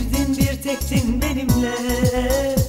Girdin bir tektin benimle.